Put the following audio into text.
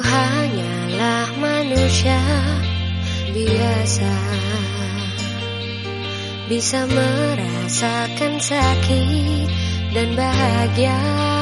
Hanyalah manusia biasa. Bisa merasakan sakit dan bahagia.